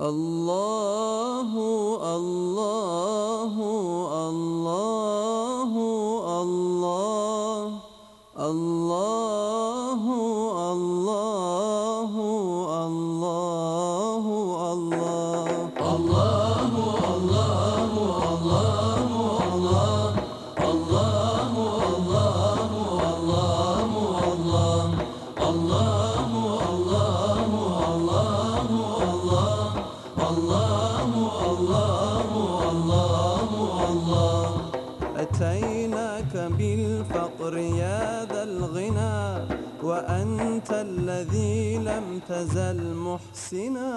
الله الله الله الله الله الله الله الله أتيناك بالفقر يا ذا الغنى وأنت الذي لم تزل محسنا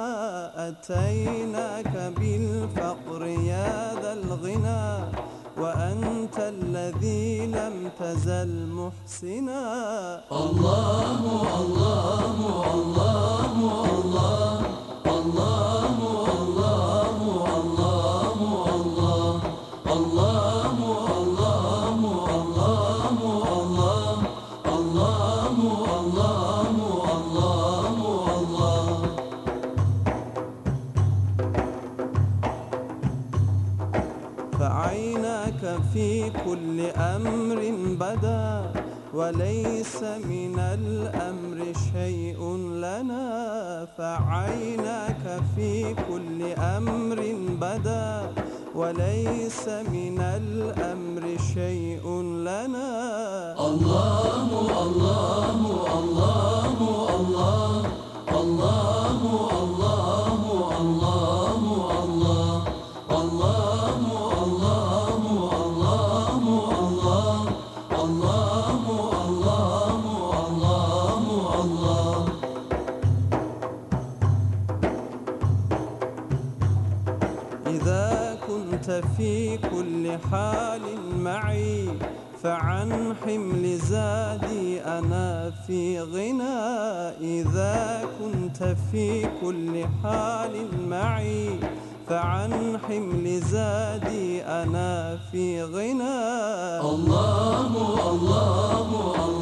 أتيناك بالفقر يا ذا الغنى وأنت الذي لم تزل محسنا. الله الله الله. فعيناك في كل أمر بدا وليس من الأمر شيء لنا. فعيناك في كل أمر بدا وليس من الأمر شيء لنا. الله الله في كل حال معي فعن حمل زادي أنا في غنى إذا كنت في كل حال معي فعن حمل زادي أنا في غنى الله الله الله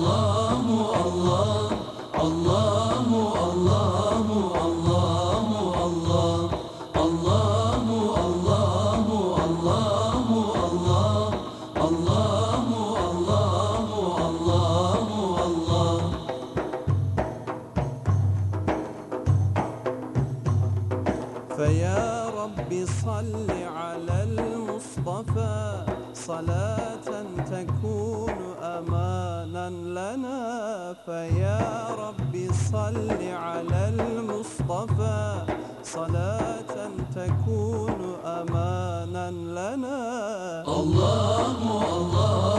فيا رب صل على المصطفى. صلاة تكون أمانا لنا. فيا رب صل على المصطفى. صلاة تكون أمانا لنا. الله الله